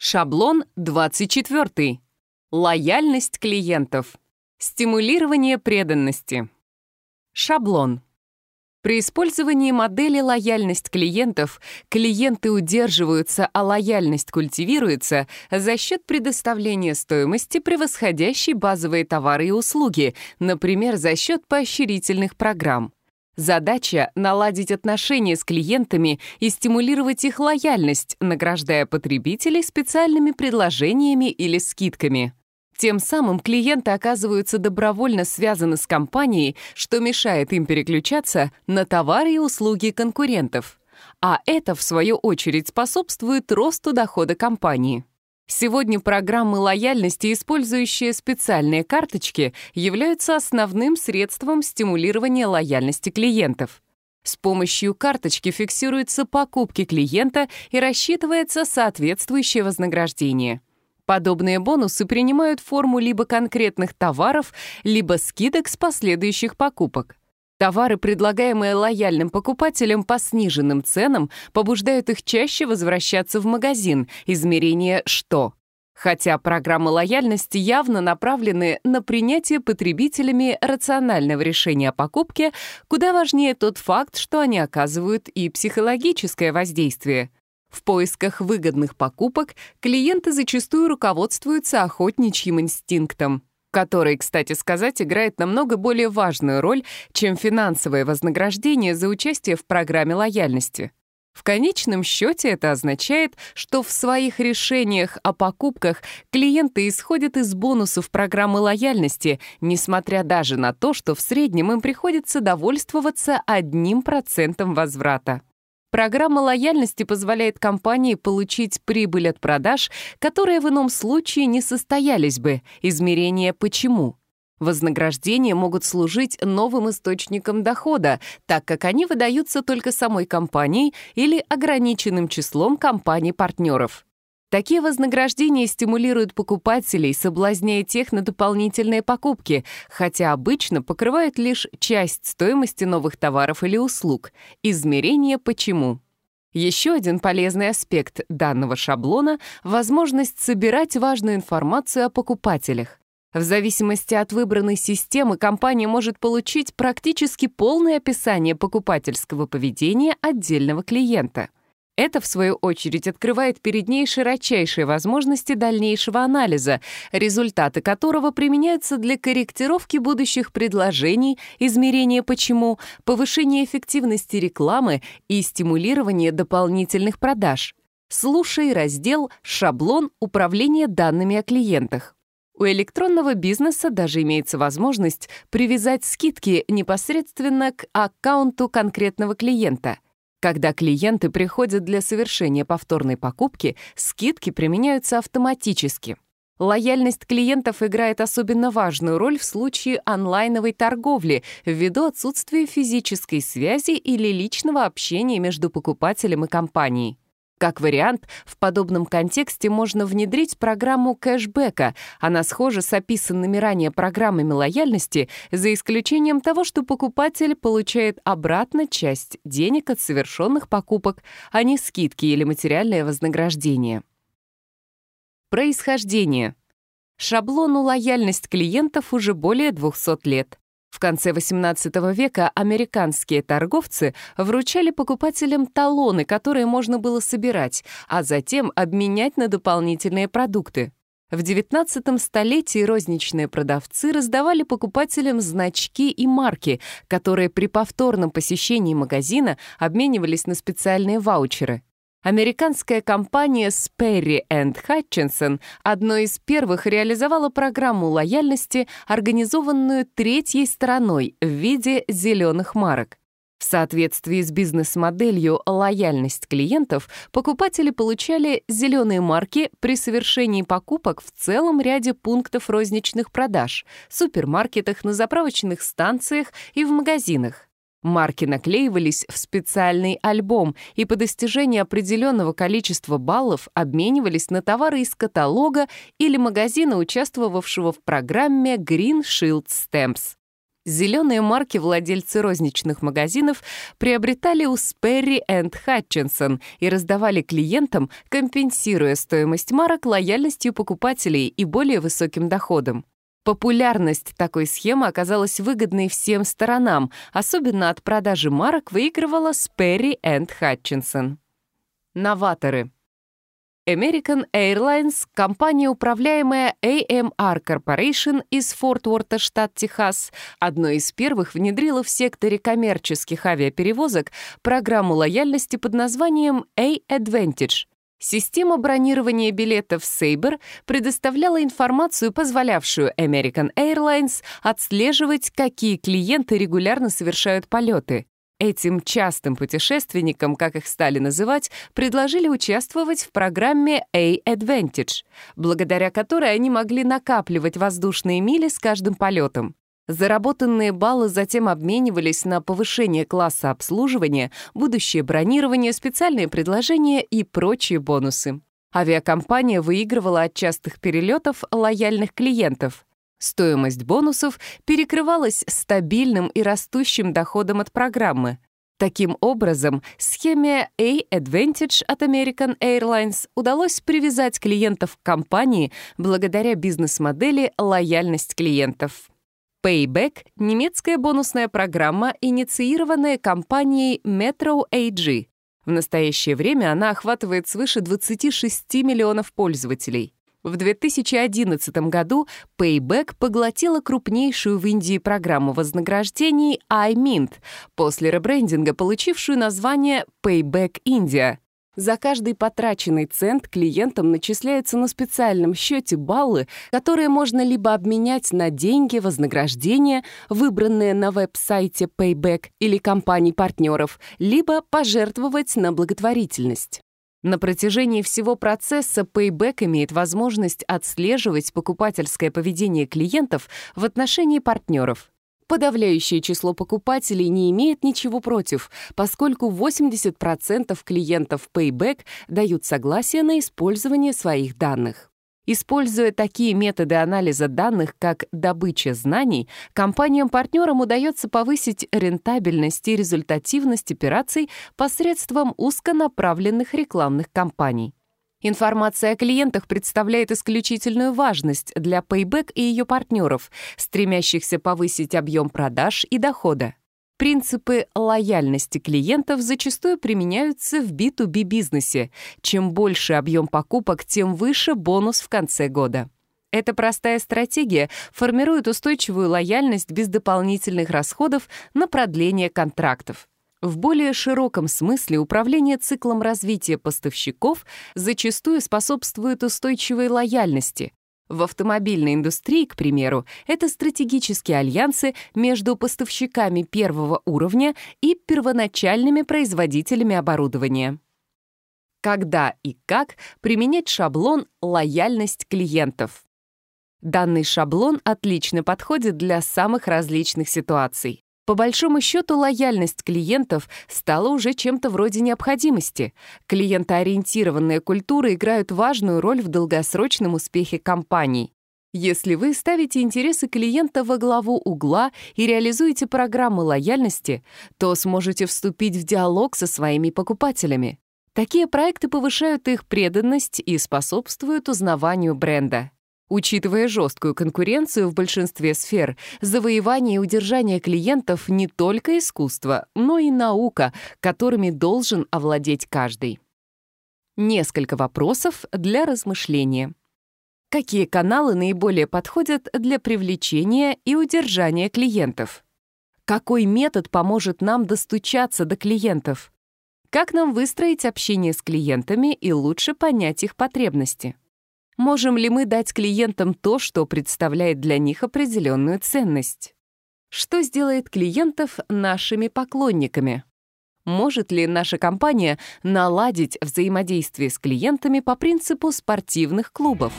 Шаблон 24. Лояльность клиентов. Стимулирование преданности. Шаблон. При использовании модели лояльность клиентов клиенты удерживаются, а лояльность культивируется за счет предоставления стоимости, превосходящей базовые товары и услуги, например, за счет поощрительных программ. Задача — наладить отношения с клиентами и стимулировать их лояльность, награждая потребителей специальными предложениями или скидками. Тем самым клиенты оказываются добровольно связаны с компанией, что мешает им переключаться на товары и услуги конкурентов. А это, в свою очередь, способствует росту дохода компании. Сегодня программы лояльности, использующие специальные карточки, являются основным средством стимулирования лояльности клиентов. С помощью карточки фиксируются покупки клиента и рассчитывается соответствующее вознаграждение. Подобные бонусы принимают форму либо конкретных товаров, либо скидок с последующих покупок. Товары, предлагаемые лояльным покупателям по сниженным ценам, побуждают их чаще возвращаться в магазин, измерение «что». Хотя программы лояльности явно направлены на принятие потребителями рационального решения о покупке, куда важнее тот факт, что они оказывают и психологическое воздействие — в поисках выгодных покупок клиенты зачастую руководствуются охотничьим инстинктом который, кстати сказать, играет намного более важную роль, чем финансовое вознаграждение за участие в программе лояльности. В конечном счете это означает, что в своих решениях о покупках клиенты исходят из бонусов программы лояльности, несмотря даже на то, что в среднем им приходится довольствоваться одним процентом возврата. Программа лояльности позволяет компании получить прибыль от продаж, которые в ином случае не состоялись бы. Измерение «почему». Вознаграждения могут служить новым источником дохода, так как они выдаются только самой компанией или ограниченным числом компаний-партнеров. Такие вознаграждения стимулируют покупателей, соблазняя тех на дополнительные покупки, хотя обычно покрывают лишь часть стоимости новых товаров или услуг. Измерение «почему». Еще один полезный аспект данного шаблона — возможность собирать важную информацию о покупателях. В зависимости от выбранной системы компания может получить практически полное описание покупательского поведения отдельного клиента — это, в свою очередь, открывает перед ней широчайшие возможности дальнейшего анализа, результаты которого применяются для корректировки будущих предложений, измерения «почему», повышения эффективности рекламы и стимулирования дополнительных продаж. Слушай раздел «Шаблон управления данными о клиентах». У электронного бизнеса даже имеется возможность привязать скидки непосредственно к аккаунту конкретного клиента — когда клиенты приходят для совершения повторной покупки, скидки применяются автоматически. Лояльность клиентов играет особенно важную роль в случае онлайновой торговли ввиду отсутствия физической связи или личного общения между покупателем и компанией. Как вариант, в подобном контексте можно внедрить программу кэшбэка. Она схожа с описанными ранее программами лояльности, за исключением того, что покупатель получает обратно часть денег от совершенных покупок, а не скидки или материальное вознаграждение. Происхождение. Шаблону лояльность клиентов уже более 200 лет. В конце XVIII века американские торговцы вручали покупателям талоны, которые можно было собирать, а затем обменять на дополнительные продукты. В XIX столетии розничные продавцы раздавали покупателям значки и марки, которые при повторном посещении магазина обменивались на специальные ваучеры — Американская компания Sperry Hutchinson одной из первых реализовала программу лояльности, организованную третьей стороной в виде зеленых марок. В соответствии с бизнес-моделью «Лояльность клиентов» покупатели получали зеленые марки при совершении покупок в целом ряде пунктов розничных продаж, супермаркетах, на заправочных станциях и в магазинах. Марки наклеивались в специальный альбом и по достижении определенного количества баллов обменивались на товары из каталога или магазина, участвовавшего в программе Green Shield Stamps. Зеленые марки владельцы розничных магазинов приобретали у Sperry and Hutchinson и раздавали клиентам, компенсируя стоимость марок лояльностью покупателей и более высоким доходом. Популярность такой схемы оказалась выгодной всем сторонам, особенно от продажи марок выигрывала Sperry энд Хатчинсон. Новаторы. American Airlines — компания, управляемая AMR Corporation из Форт Уорта, штат Техас, одной из первых внедрила в секторе коммерческих авиаперевозок программу лояльности под названием A-Advantage. Система бронирования билетов Sabre предоставляла информацию, позволявшую American Airlines отслеживать, какие клиенты регулярно совершают полеты. Этим частым путешественникам, как их стали называть, предложили участвовать в программе A-Advantage, благодаря которой они могли накапливать воздушные мили с каждым полетом. Заработанные баллы затем обменивались на повышение класса обслуживания, будущее бронирование, специальные предложения и прочие бонусы. Авиакомпания выигрывала от частых перелетов лояльных клиентов. Стоимость бонусов перекрывалась стабильным и растущим доходом от программы. Таким образом, схеме A-Advantage от American Airlines удалось привязать клиентов к компании благодаря бизнес-модели «Лояльность клиентов». Payback — немецкая бонусная программа, инициированная компанией Metro AG. В настоящее время она охватывает свыше 26 миллионов пользователей. В 2011 году Payback поглотила крупнейшую в Индии программу вознаграждений iMint, после ребрендинга получившую название Payback India. За каждый потраченный цент клиентам начисляются на специальном счете баллы, которые можно либо обменять на деньги, вознаграждения, выбранные на веб-сайте Payback или компаний-партнеров, либо пожертвовать на благотворительность. На протяжении всего процесса Payback имеет возможность отслеживать покупательское поведение клиентов в отношении партнеров. Подавляющее число покупателей не имеет ничего против, поскольку 80% клиентов Payback дают согласие на использование своих данных. Используя такие методы анализа данных, как добыча знаний, компаниям-партнерам удается повысить рентабельность и результативность операций посредством узконаправленных рекламных кампаний. Информация о клиентах представляет исключительную важность для Payback и ее партнеров, стремящихся повысить объем продаж и дохода. Принципы лояльности клиентов зачастую применяются в B2B-бизнесе. Чем больше объем покупок, тем выше бонус в конце года. Эта простая стратегия формирует устойчивую лояльность без дополнительных расходов на продление контрактов. В более широком смысле управление циклом развития поставщиков зачастую способствует устойчивой лояльности. В автомобильной индустрии, к примеру, это стратегические альянсы между поставщиками первого уровня и первоначальными производителями оборудования. Когда и как применять шаблон «Лояльность клиентов»? Данный шаблон отлично подходит для самых различных ситуаций. По большому счету, лояльность клиентов стала уже чем-то вроде необходимости. Клиентоориентированная культура играют важную роль в долгосрочном успехе компаний. Если вы ставите интересы клиента во главу угла и реализуете программы лояльности, то сможете вступить в диалог со своими покупателями. Такие проекты повышают их преданность и способствуют узнаванию бренда. Учитывая жесткую конкуренцию в большинстве сфер, завоевание и удержание клиентов не только искусство, но и наука, которыми должен овладеть каждый. Несколько вопросов для размышления. Какие каналы наиболее подходят для привлечения и удержания клиентов? Какой метод поможет нам достучаться до клиентов? Как нам выстроить общение с клиентами и лучше понять их потребности? можем ли мы дать клиентам то, что представляет для них определенную ценность? Что сделает клиентов нашими поклонниками? Может ли наша компания наладить взаимодействие с клиентами по принципу спортивных клубов?